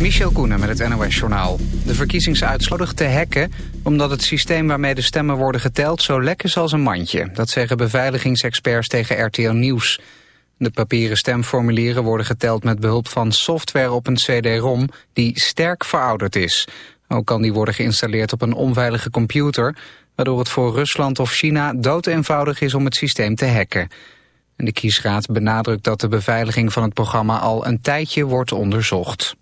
Michel Koenen met het NOS-journaal. De verkiezingsuitslag te hacken omdat het systeem waarmee de stemmen worden geteld zo lek is als een mandje. Dat zeggen beveiligingsexperts tegen RTL Nieuws. De papieren stemformulieren worden geteld met behulp van software op een CD-ROM die sterk verouderd is. Ook kan die worden geïnstalleerd op een onveilige computer, waardoor het voor Rusland of China doodeenvoudig is om het systeem te hacken. de kiesraad benadrukt dat de beveiliging van het programma al een tijdje wordt onderzocht.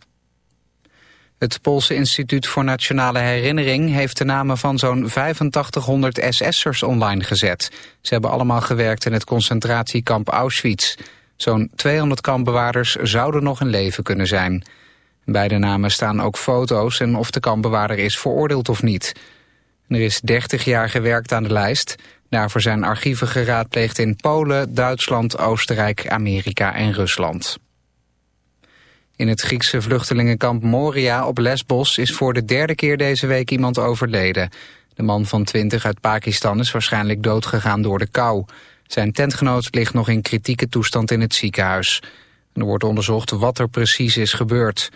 Het Poolse Instituut voor Nationale Herinnering heeft de namen van zo'n 8500 SS'ers online gezet. Ze hebben allemaal gewerkt in het concentratiekamp Auschwitz. Zo'n 200 kampbewaarders zouden nog in leven kunnen zijn. Bij de namen staan ook foto's en of de kampbewaarder is veroordeeld of niet. Er is 30 jaar gewerkt aan de lijst. Daarvoor zijn archieven geraadpleegd in Polen, Duitsland, Oostenrijk, Amerika en Rusland. In het Griekse vluchtelingenkamp Moria op Lesbos is voor de derde keer deze week iemand overleden. De man van 20 uit Pakistan is waarschijnlijk doodgegaan door de kou. Zijn tentgenoot ligt nog in kritieke toestand in het ziekenhuis. Er wordt onderzocht wat er precies is gebeurd.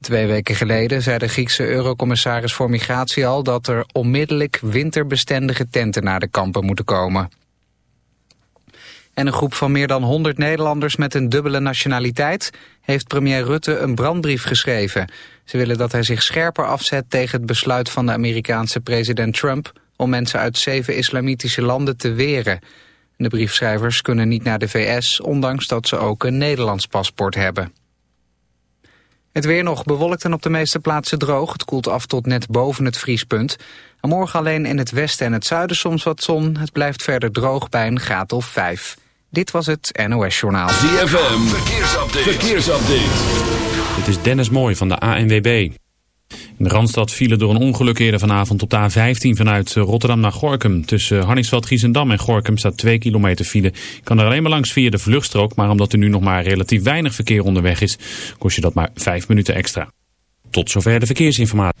Twee weken geleden zei de Griekse eurocommissaris voor migratie al... dat er onmiddellijk winterbestendige tenten naar de kampen moeten komen. En een groep van meer dan 100 Nederlanders met een dubbele nationaliteit... heeft premier Rutte een brandbrief geschreven. Ze willen dat hij zich scherper afzet tegen het besluit van de Amerikaanse president Trump... om mensen uit zeven islamitische landen te weren. De briefschrijvers kunnen niet naar de VS, ondanks dat ze ook een Nederlands paspoort hebben. Het weer nog bewolkt en op de meeste plaatsen droog. Het koelt af tot net boven het vriespunt. Morgen alleen in het westen en het zuiden soms wat zon. Het blijft verder droog bij een graad of 5. Dit was het NOS Journaal. ZFM, verkeersupdate. verkeersupdate. Dit is Dennis Mooij van de ANWB. In de Randstad vielen door een ongeluk eerder vanavond op de A15 vanuit Rotterdam naar Gorkum. Tussen Harningsveld, Giesendam en Gorkum staat 2 kilometer file. Je kan er alleen maar langs via de vluchtstrook, maar omdat er nu nog maar relatief weinig verkeer onderweg is, kost je dat maar 5 minuten extra. Tot zover de verkeersinformatie.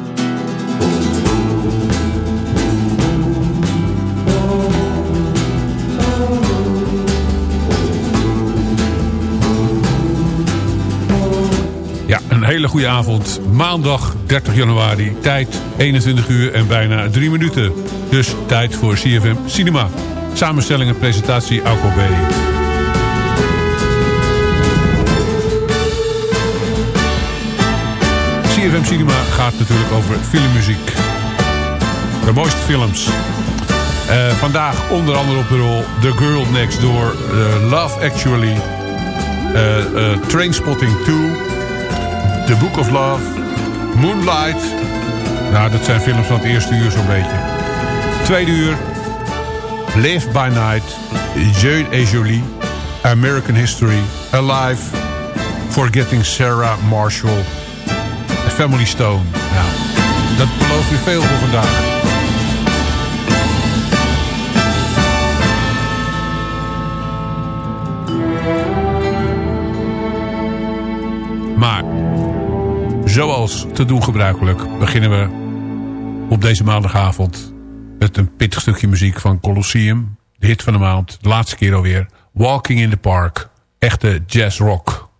Hele goede avond. Maandag 30 januari. Tijd 21 uur en bijna 3 minuten. Dus tijd voor CFM Cinema. Samenstelling en presentatie Alco B. CFM Cinema gaat natuurlijk over filmmuziek. De mooiste films. Uh, vandaag onder andere op de rol The Girl Next Door, uh, Love Actually, uh, Trainspotting 2, The Book of Love, Moonlight. Nou, dat zijn films van het eerste uur zo'n beetje. Tweede uur, Live by Night, Jeu et Jolie, American History, Alive, Forgetting Sarah Marshall, Family Stone. Nou, dat belooft weer veel voor vandaag. Zoals te doen gebruikelijk, beginnen we op deze maandagavond met een pittig stukje muziek van Colosseum. De hit van de maand, de laatste keer alweer. Walking in the Park, echte jazz rock.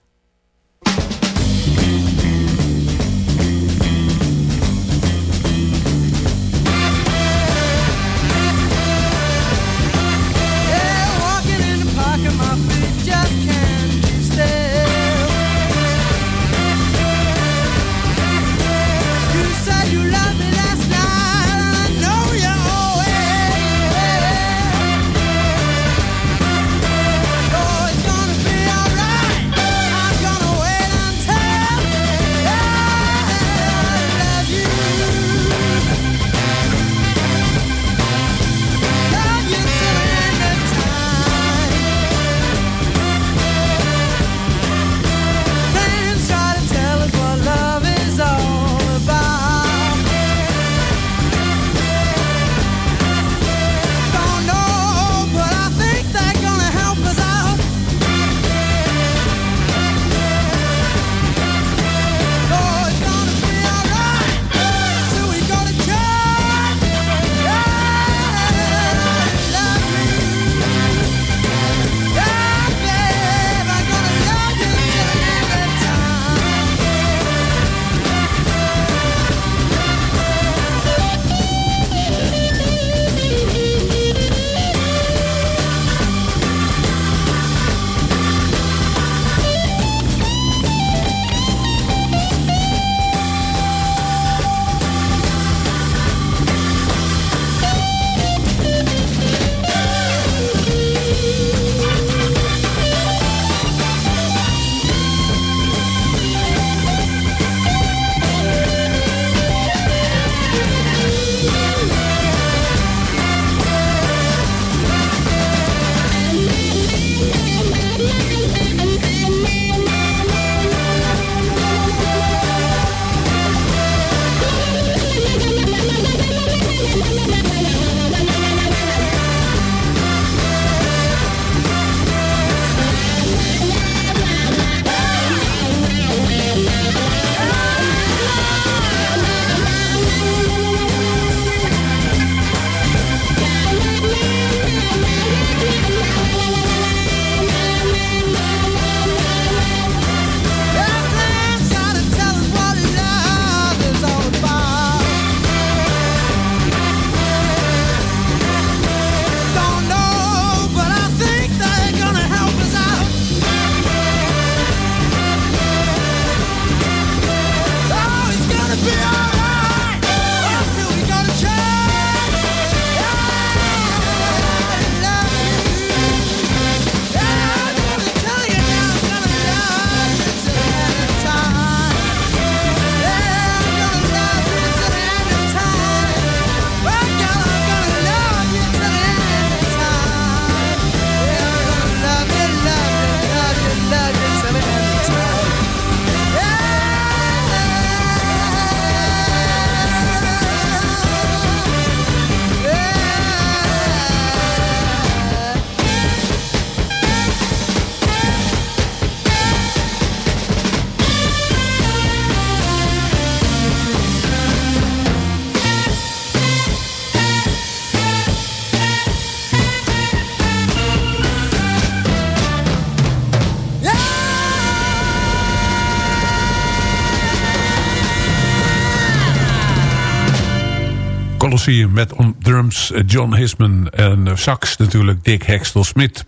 Met drums eh, John Hisman en eh, sax natuurlijk Dick Hextel Smith.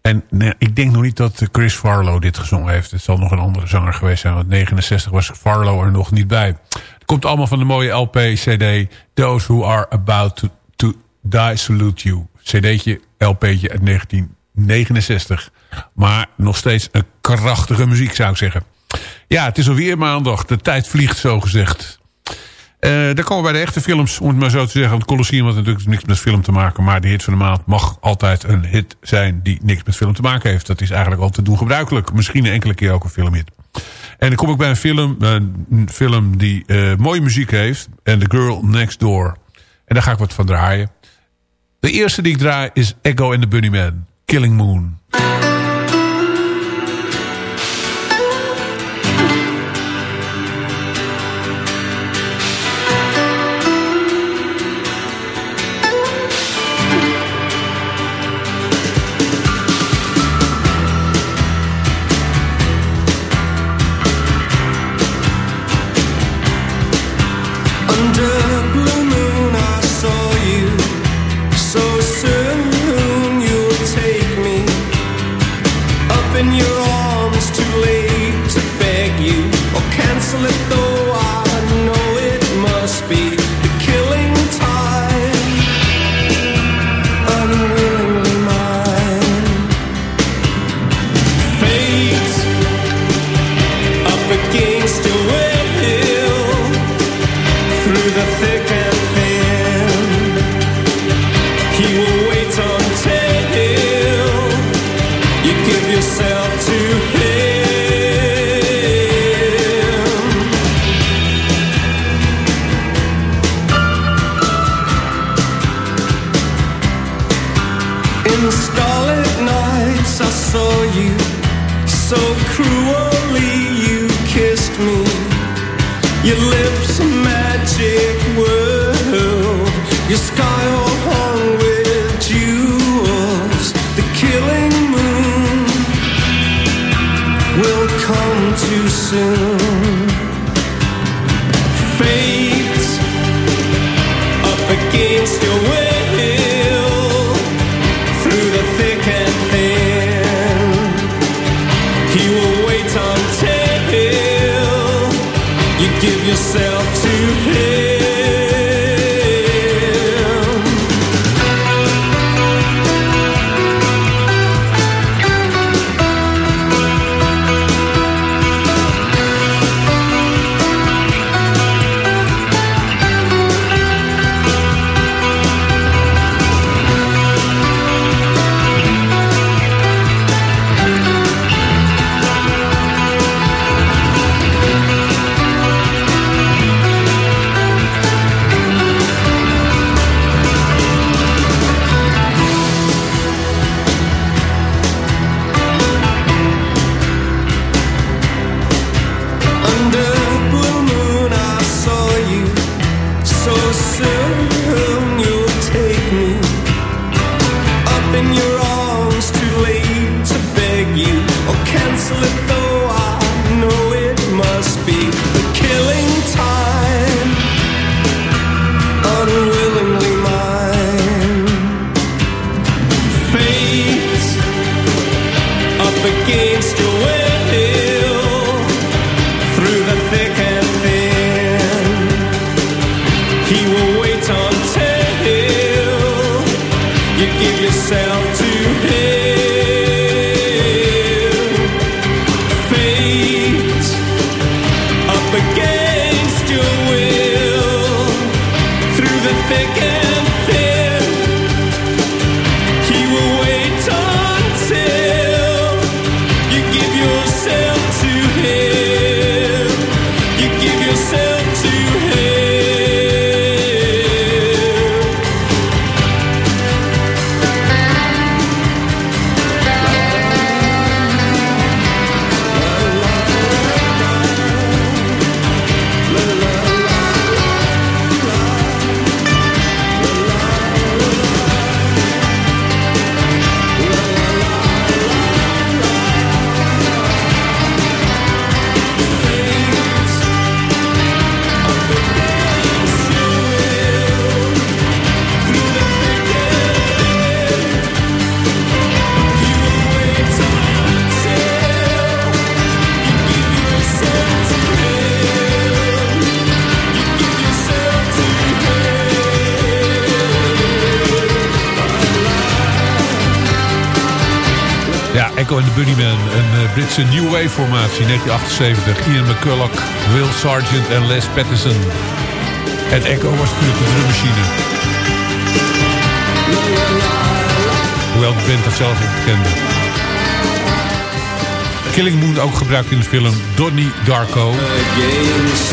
En ik denk nog niet dat Chris Farlow dit gezongen heeft. Het zal nog een andere zanger geweest zijn. Want 69 was Farlow er nog niet bij. Het komt allemaal van de mooie LP-CD. Those Who Are About to, to Die Salute You. CD'tje, LP'tje uit 1969. Maar nog steeds een krachtige muziek zou ik zeggen. Ja, het is alweer maandag. De tijd vliegt zo gezegd. Uh, dan komen we bij de echte films, om het maar zo te zeggen. Want Colosseum had natuurlijk niks met film te maken. Maar de hit van de maand mag altijd een hit zijn die niks met film te maken heeft. Dat is eigenlijk altijd doen gebruikelijk. Misschien een enkele keer ook een filmhit. En dan kom ik bij een film, een film die uh, mooie muziek heeft. En The Girl Next Door. En daar ga ik wat van draaien. De eerste die ik draai is Echo and the Bunnyman. Killing Moon. Echo en de Bunnymen. Een uh, Britse New Wave formatie 1978. Ian McCulloch, Will Sargent en Les Patterson. En Echo was natuurlijk de drummachine. Hoewel de band dat zelf ontkende. Killing Moon ook gebruikt in de film Donnie Darko.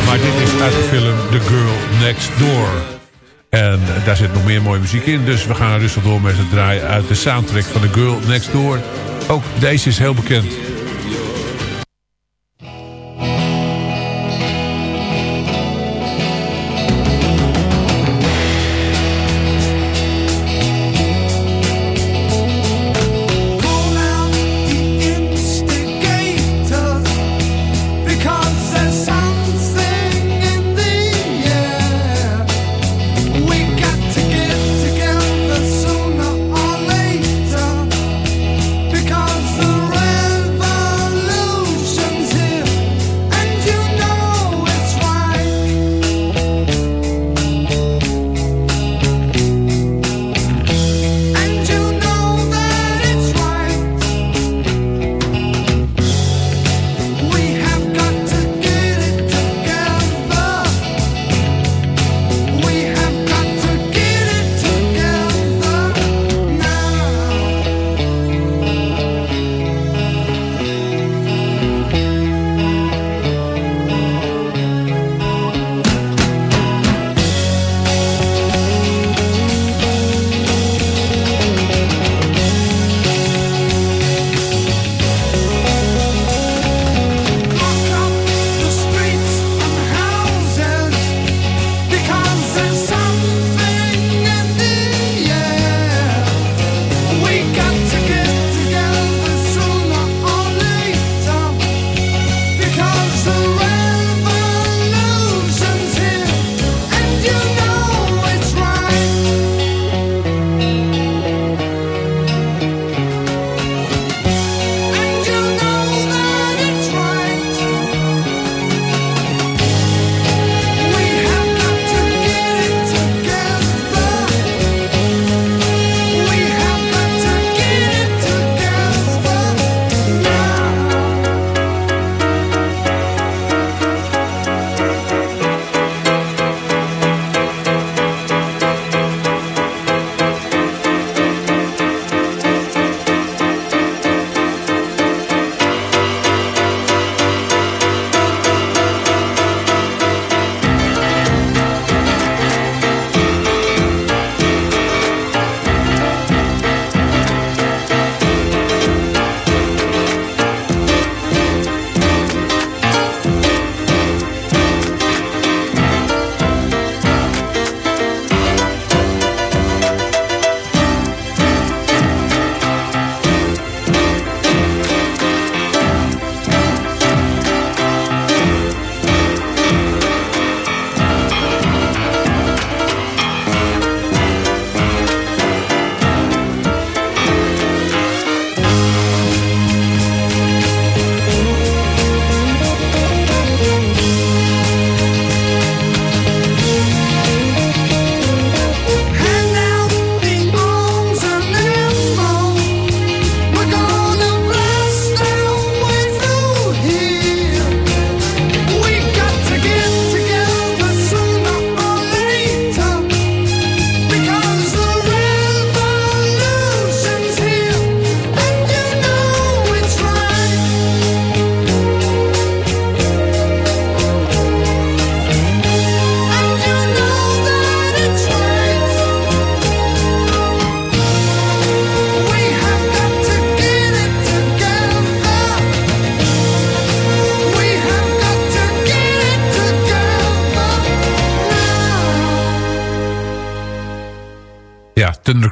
Maar dit is uit de film The Girl Next Door. En daar zit nog meer mooie muziek in. Dus we gaan rustig door met het draaien uit de soundtrack van The Girl Next Door. Ook deze is heel bekend.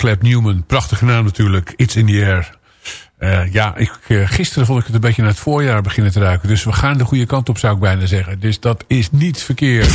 Thunderclap Newman. Prachtige naam natuurlijk. It's in the air. Uh, ja, ik, uh, gisteren vond ik het een beetje naar het voorjaar beginnen te ruiken. Dus we gaan de goede kant op, zou ik bijna zeggen. Dus dat is niet verkeerd.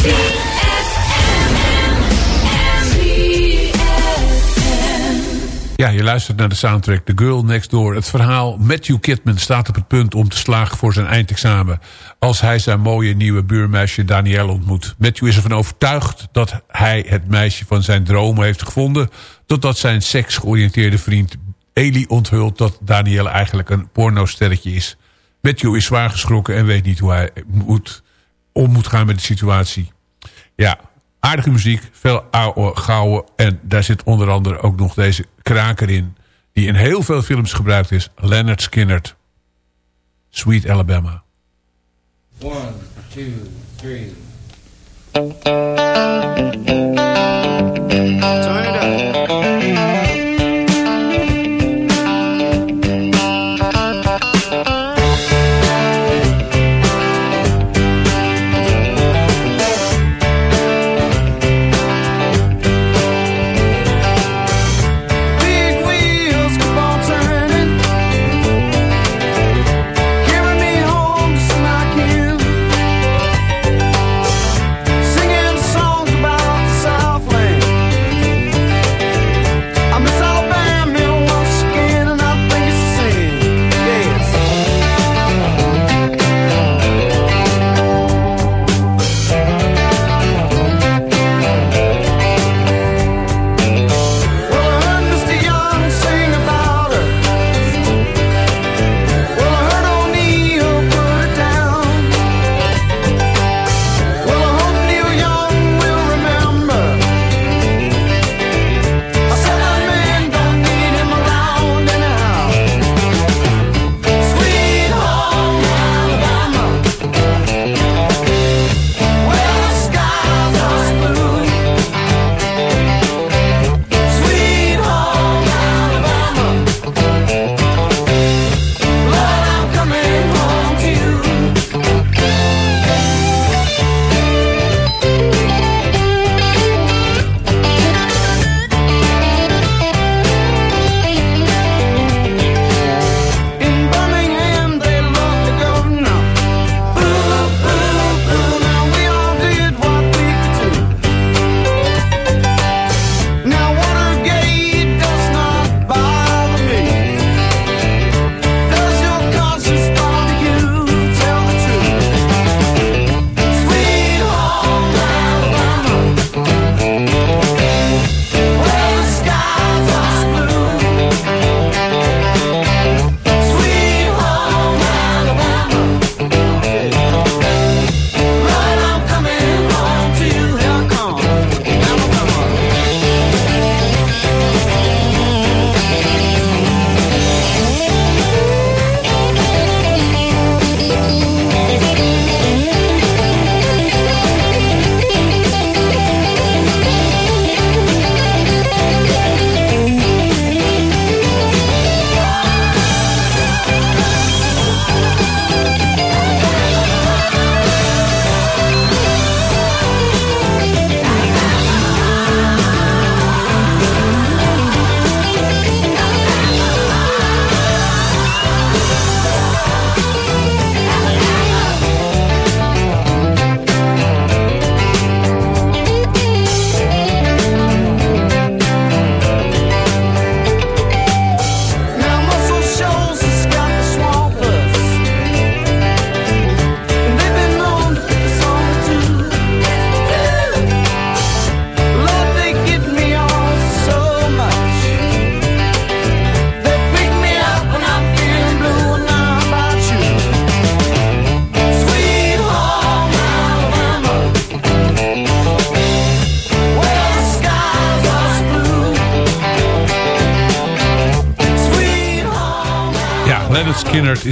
Je luistert naar de soundtrack The Girl Next Door. Het verhaal Matthew Kidman staat op het punt om te slagen voor zijn eindexamen. Als hij zijn mooie nieuwe buurmeisje Danielle ontmoet. Matthew is ervan overtuigd dat hij het meisje van zijn dromen heeft gevonden. Totdat zijn seksgeoriënteerde vriend Eli onthult dat Danielle eigenlijk een pornosterretje is. Matthew is zwaar geschrokken en weet niet hoe hij moet, om moet gaan met de situatie. Ja, aardige muziek, veel oude, gouden. En daar zit onder andere ook nog deze kraker in. Die in heel veel films gebruikt is. Leonard Skinner. Sweet Alabama. One, two, three. is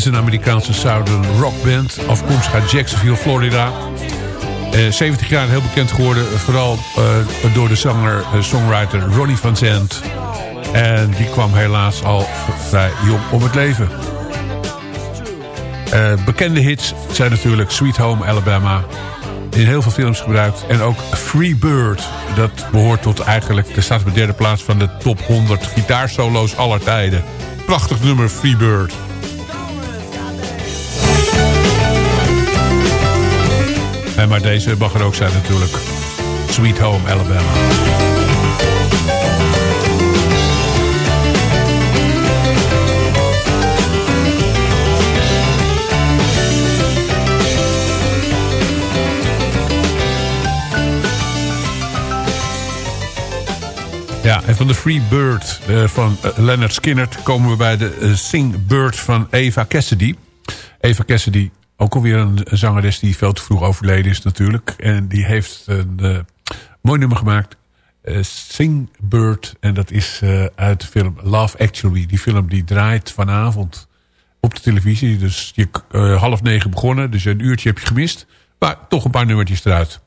een Amerikaanse southern rockband. Afkomstig uit Jacksonville, Florida. Uh, 70 jaar heel bekend geworden. Vooral uh, door de zanger, uh, songwriter Ronnie Van Zandt. En die kwam helaas al vrij jong om het leven. bekende hits zijn natuurlijk Sweet Home Alabama. In heel veel films gebruikt. En ook Free Bird. Dat behoort tot eigenlijk... De staat op de derde plaats van de top 100 gitaarsolo's aller tijden. Prachtig nummer Free Bird. En maar deze mag er ook zijn natuurlijk. Sweet Home Alabama. Ja, en van de Free Bird uh, van uh, Leonard Skinner komen we bij de uh, Sing Bird van Eva Cassidy. Eva Cassidy, ook alweer een zangeres die veel te vroeg overleden is natuurlijk. En die heeft een mooi nummer gemaakt. Sing Bird. En dat is uit de film Love Actually. Die film die draait vanavond op de televisie. Dus je, half negen begonnen. Dus een uurtje heb je gemist. Maar toch een paar nummertjes eruit.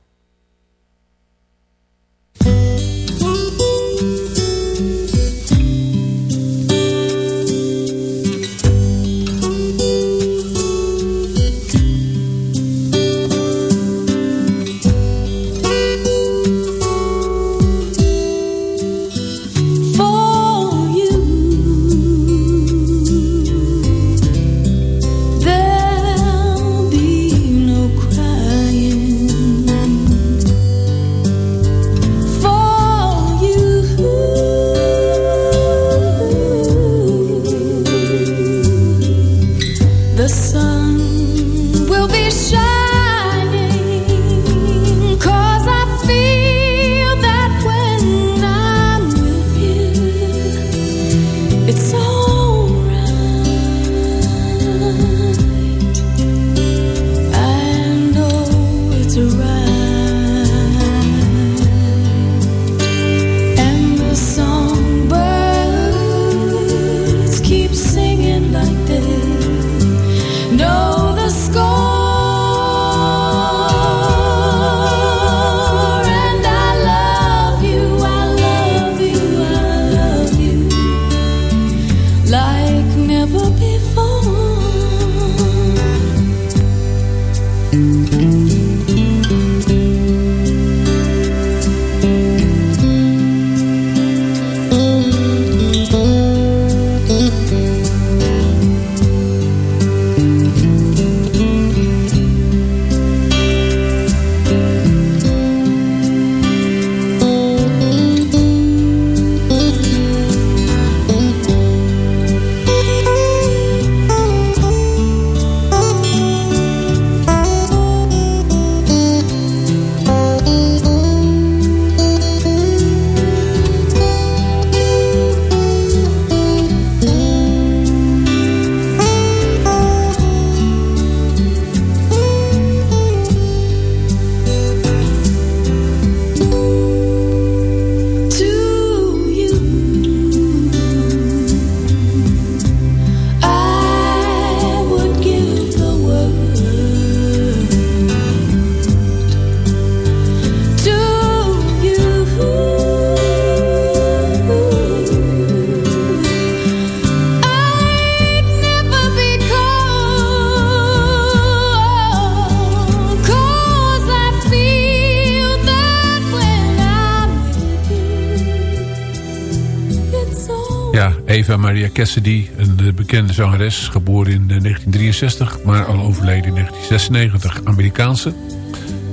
Eva Maria Cassidy, een bekende zangeres, geboren in 1963, maar al overleden in 1996, Amerikaanse.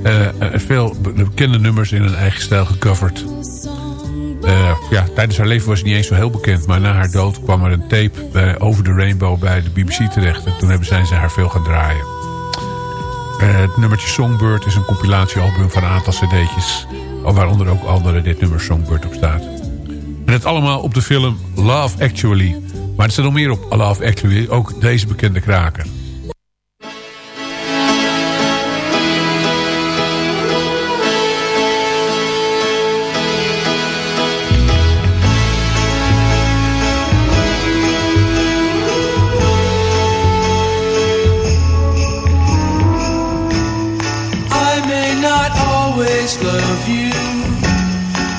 Uh, veel bekende nummers in een eigen stijl gecoverd. Ja, tijdens haar leven was ze niet eens zo heel bekend, maar na haar dood kwam er een tape bij Over the Rainbow bij de BBC terecht. En toen hebben zijn ze haar veel gaan draaien. het nummertje Songbird is een compilatiealbum van een aantal cd'tjes, waaronder ook andere dit nummer Songbird op staat. En het allemaal op de film Love Actually. Maar er staat nog meer op Love Actually. Ook deze bekende kraker.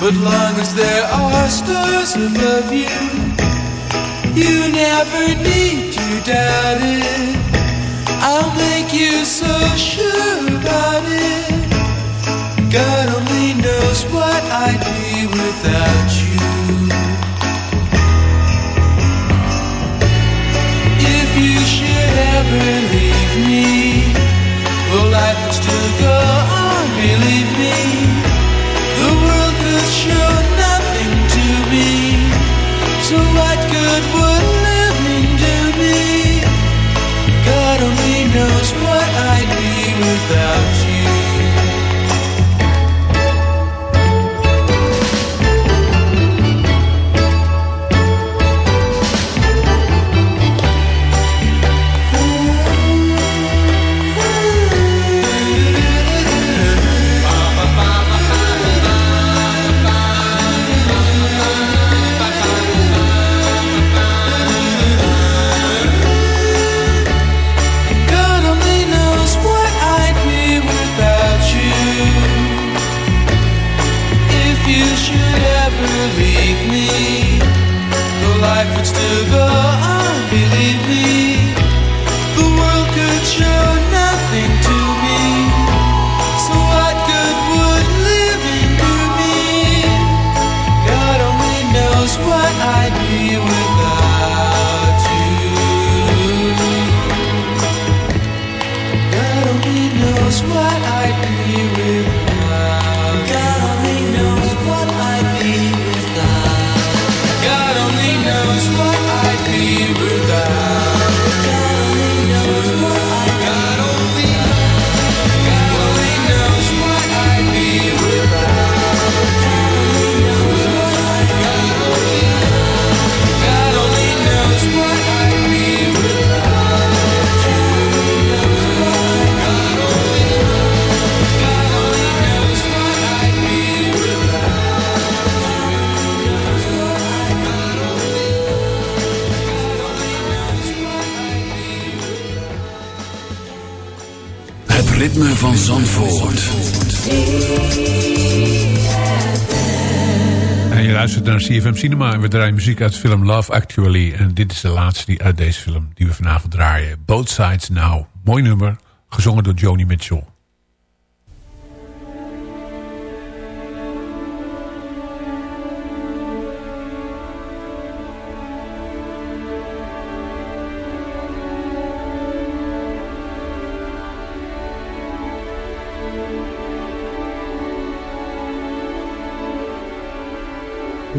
But long as there are stars above you, you never need to doubt it. I'll make you so sure about it. God only knows what I'd be without you. CFM Cinema en we draaien muziek uit de film Love Actually. En dit is de laatste die uit deze film die we vanavond draaien. Both Sides Now. Mooi nummer, gezongen door Joni Mitchell.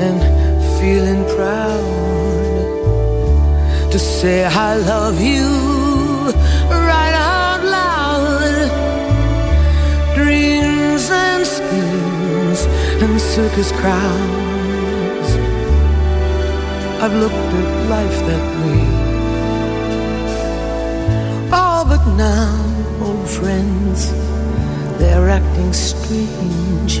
And feeling proud to say I love you right out loud. Dreams and schemes and circus crowds. I've looked at life that way. Oh, but now, old friends, they're acting strange.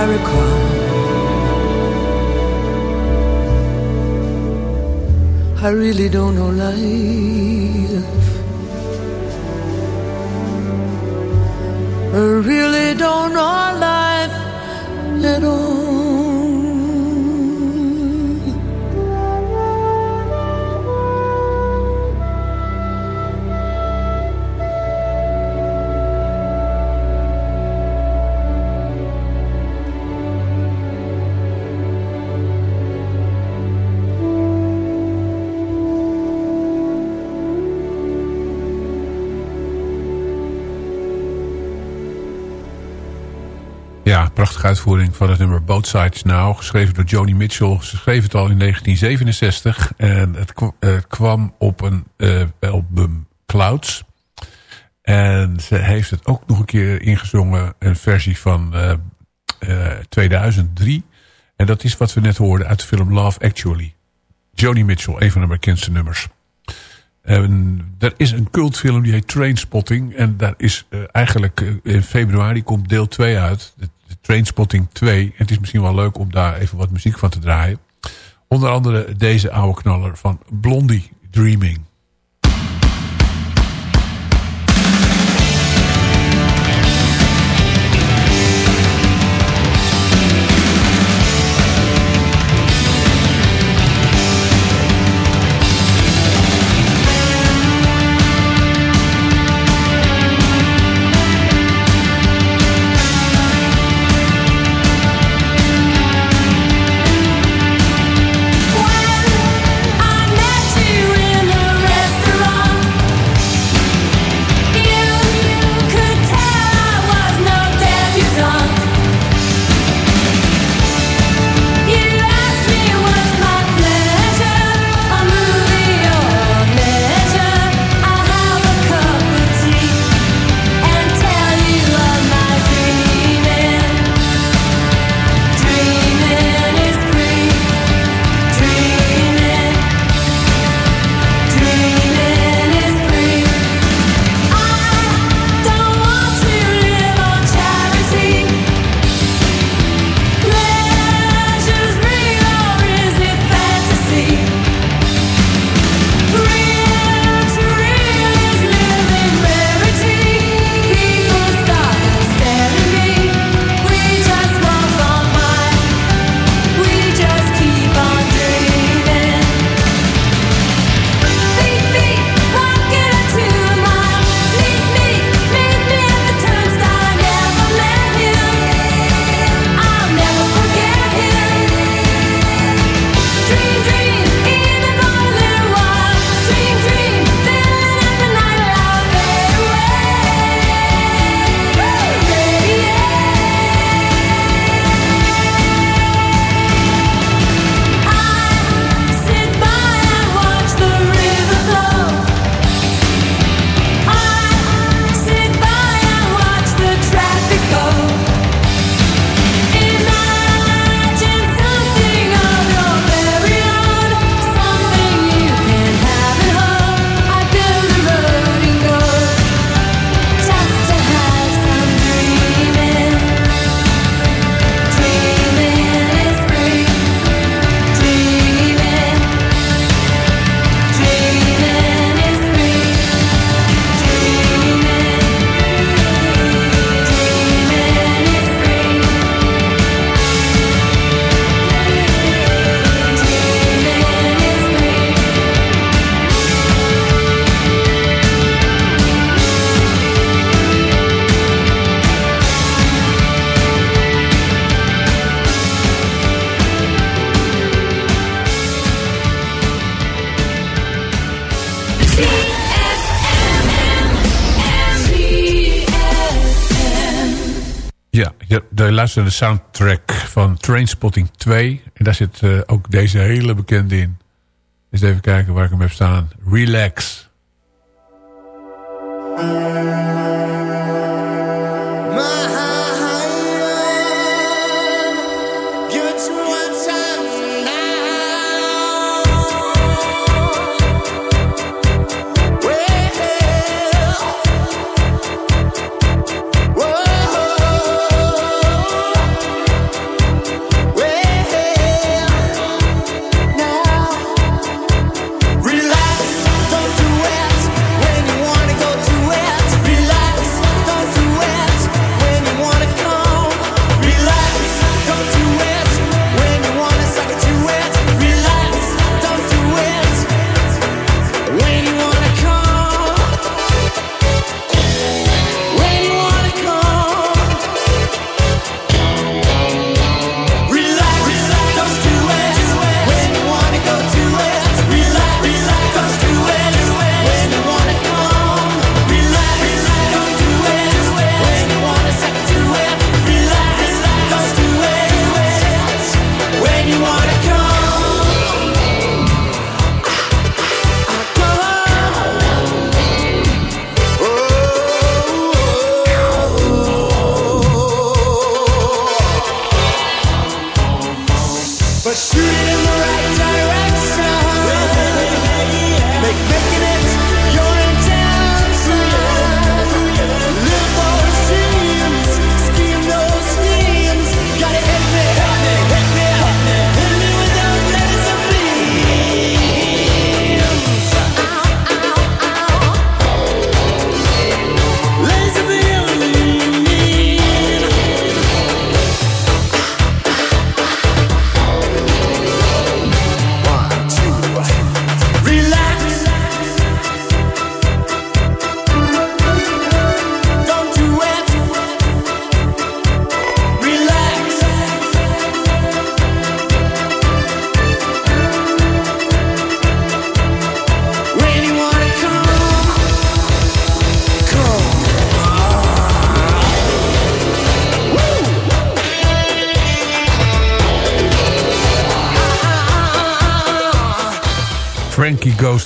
I. I really don't know life. I really don't know life at all. Uitvoering van het nummer Both Sides Now. Geschreven door Joni Mitchell. Ze schreef het al in 1967. En eh, het kwam op een eh, album Clouds. En ze heeft het ook nog een keer ingezongen. Een versie van eh, eh, 2003. En dat is wat we net hoorden uit de film Love Actually. Joni Mitchell, een van de bekendste nummers. En er is een cultfilm die heet Trainspotting. En daar is eigenlijk in februari komt deel 2 uit. Trainspotting 2. En het is misschien wel leuk om daar even wat muziek van te draaien. Onder andere deze oude knaller van Blondie Dreaming. Je luistert de soundtrack van Trainspotting 2. En daar zit uh, ook deze hele bekende in. Eens even kijken waar ik hem heb staan. Relax.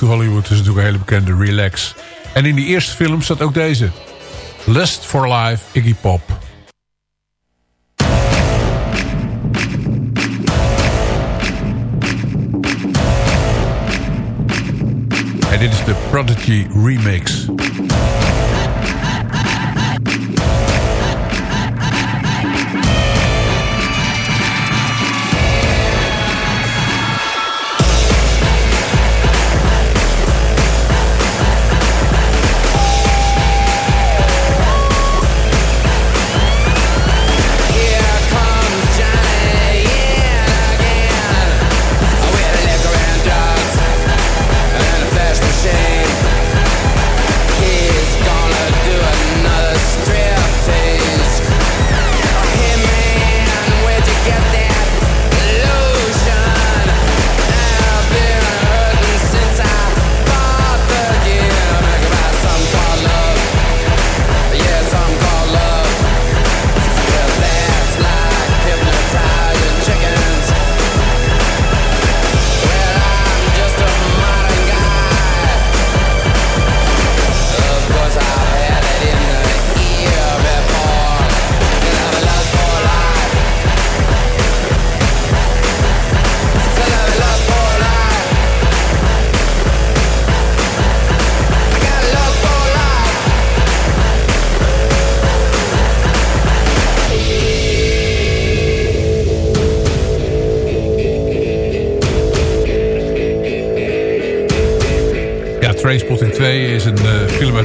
Hollywood is natuurlijk een hele bekende Relax. En in die eerste film zat ook deze. Lust for Life, Iggy Pop. En dit is de Prodigy Remix.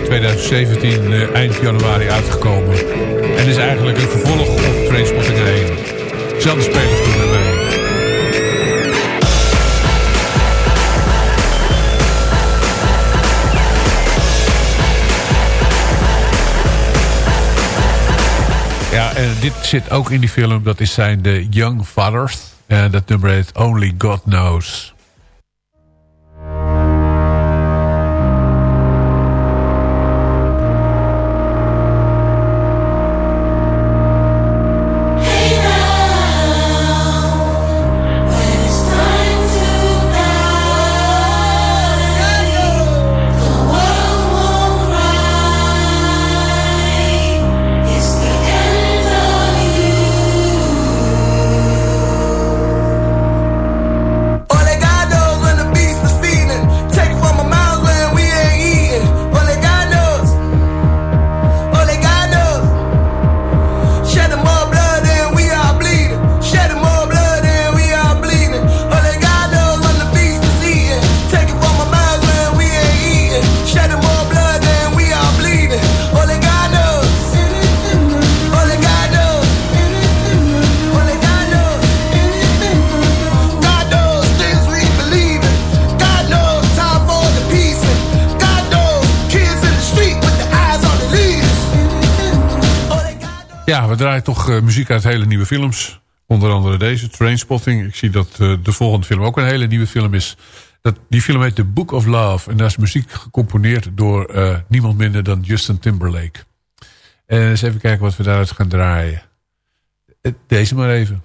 2017, uh, eh, eind januari uitgekomen. En is eigenlijk een vervolg op Trainspotting 1. Zelfde spelers doen erbij. Ja, en dit zit ook in die film. Dat is zijn de Young Fathers. En dat nummer heet Only God Knows. We draaien toch uh, muziek uit hele nieuwe films. Onder andere deze, Trainspotting. Ik zie dat uh, de volgende film ook een hele nieuwe film is. Dat, die film heet The Book of Love. En daar is muziek gecomponeerd door uh, niemand minder dan Justin Timberlake. En eens even kijken wat we daaruit gaan draaien. Deze maar even.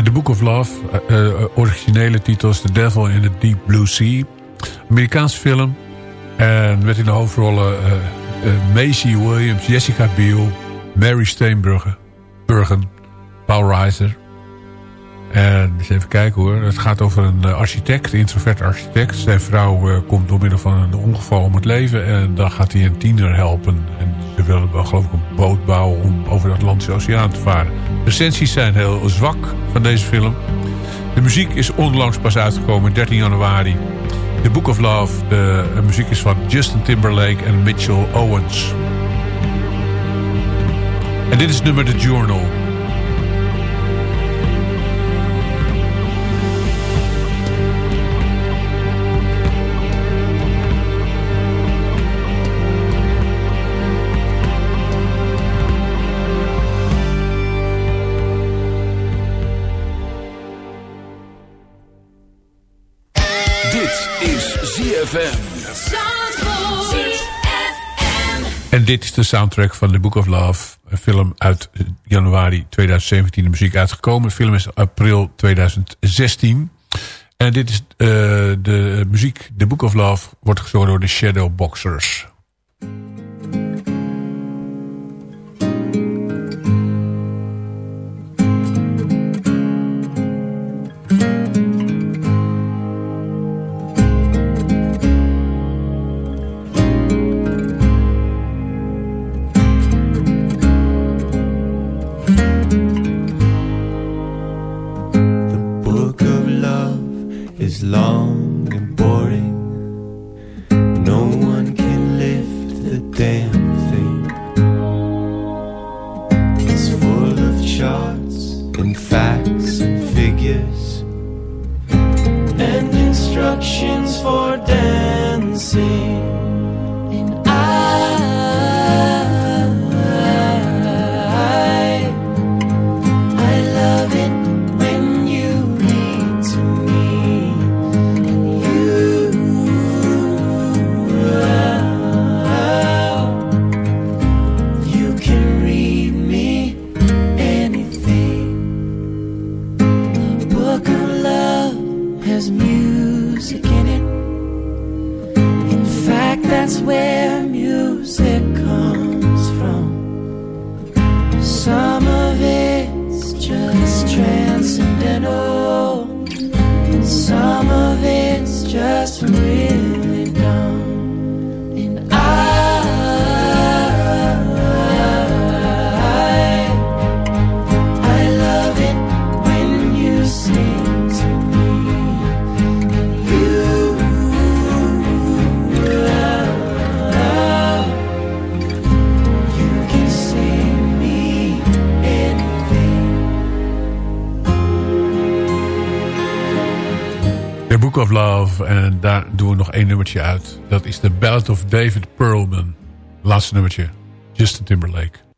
The Book of Love. Uh, originele titels The Devil in the Deep Blue Sea. Amerikaanse film. En met in de hoofdrollen Maisie Williams, Jessica Biel, Mary Steenburgen, Burgen, Paul Reiser. En eens even kijken hoor. Het gaat over een architect, een introvert architect. Zijn vrouw komt door middel van een ongeval om het leven. En dan gaat hij een tiener helpen. En ze willen wel geloof ik een boot bouwen om over de Atlantische Oceaan te varen. Recensies zijn heel zwak van deze film. De muziek is onlangs pas uitgekomen, 13 januari. The Book of Love. De, de muziek is van Justin Timberlake en Mitchell Owens. En dit is nummer The Journal. En dit is de soundtrack van The Book of Love. Een film uit januari 2017. De muziek uitgekomen. De film is april 2016. En dit is uh, de muziek. The Book of Love wordt gezongen door de Shadowboxers. is day de Ballad of David Perlman. Laatste nummertje. Justin Timberlake.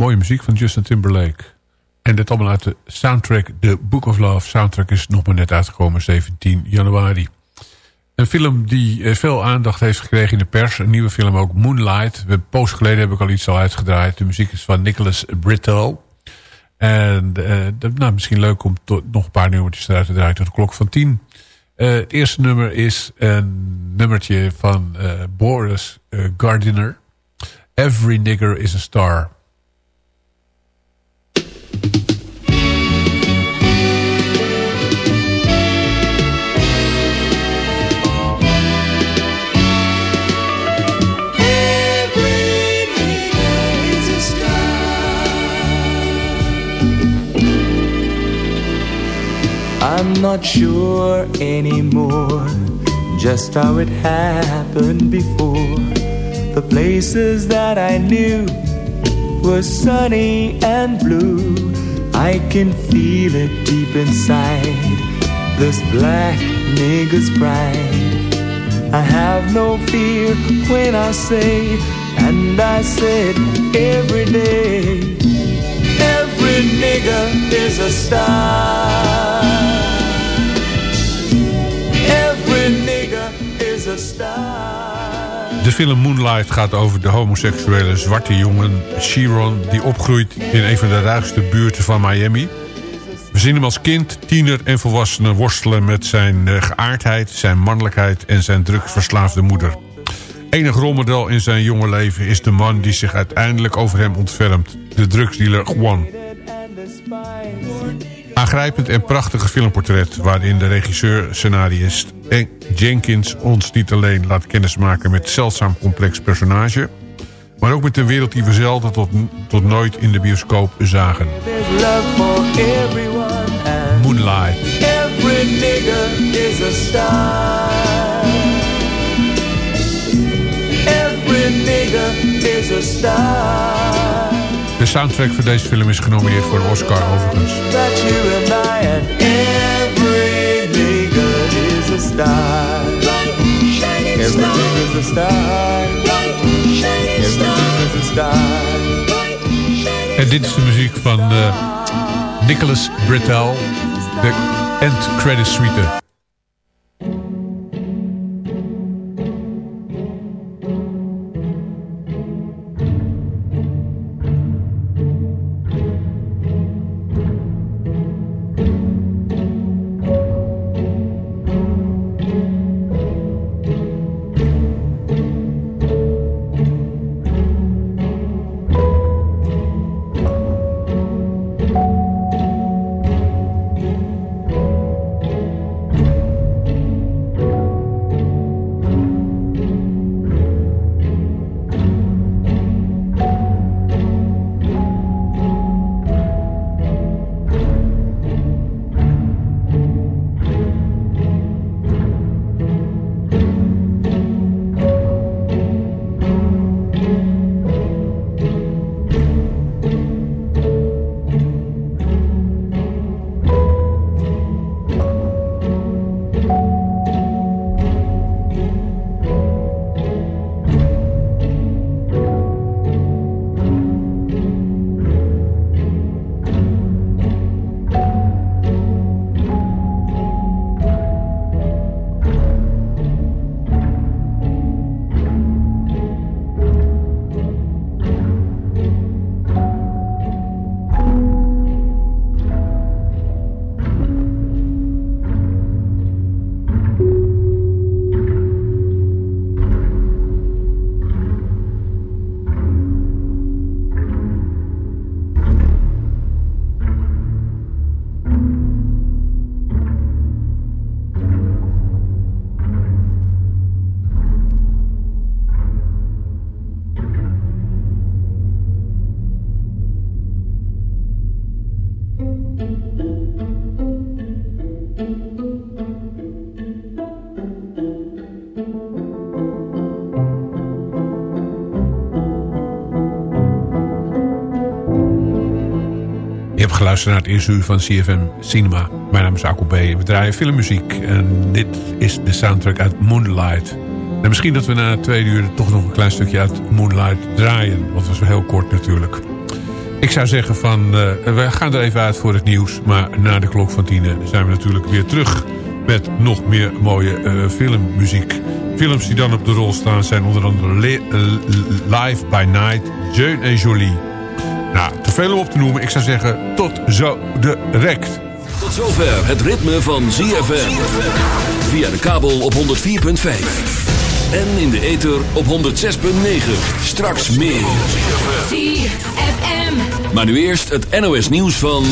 Mooie muziek van Justin Timberlake. En dit allemaal uit de soundtrack The Book of Love. Soundtrack is nog maar net uitgekomen, 17 januari. Een film die eh, veel aandacht heeft gekregen in de pers. Een nieuwe film ook, Moonlight. We post geleden heb ik al iets al uitgedraaid. De muziek is van Nicholas Brittle. En uh, nou, misschien leuk om nog een paar nummertjes eruit te draaien tot de klok van 10. Uh, het eerste nummer is een nummertje van Boris Gardiner. Every Nigger is a Star. I'm not sure anymore just how it happened before. The places that I knew were sunny and blue. I can feel it deep inside this black nigger's pride. I have no fear when I say, and I said every day, every nigger is a star. De film Moonlight gaat over de homoseksuele zwarte jongen Sharon... die opgroeit in een van de ruigste buurten van Miami. We zien hem als kind, tiener en volwassene worstelen met zijn eh, geaardheid... zijn mannelijkheid en zijn drugsverslaafde moeder. Enig rolmodel in zijn jonge leven is de man die zich uiteindelijk over hem ontfermt. De drugsdealer Juan. Aangrijpend en prachtige filmportret waarin de regisseur-scenarist Jenkins ons niet alleen laat kennismaken met zeldzaam complex personage... maar ook met een wereld die we zelden tot, tot nooit in de bioscoop zagen. Moonlight. every nigger is a star. Every nigger is a star. De soundtrack voor deze film is genomineerd voor de Oscar overigens. En dit is de muziek van eh, Nicholas Britell. De End Credit Suite. Geluisterd naar het eerste uur van CFM Cinema. Mijn naam is Akko B. We draaien filmmuziek. En dit is de soundtrack uit Moonlight. En misschien dat we na twee uur toch nog een klein stukje uit Moonlight draaien. Want dat was heel kort natuurlijk. Ik zou zeggen van, uh, we gaan er even uit voor het nieuws. Maar na de klok van tien zijn we natuurlijk weer terug met nog meer mooie uh, filmmuziek. Films die dan op de rol staan zijn onder andere Le Live by Night, Jeune et Jolie. Nou, te veel om op te noemen. Ik zou zeggen, tot zo direct. Tot zover het ritme van ZFM. Via de kabel op 104.5. En in de ether op 106.9. Straks meer. ZFM. Maar nu eerst het NOS nieuws van...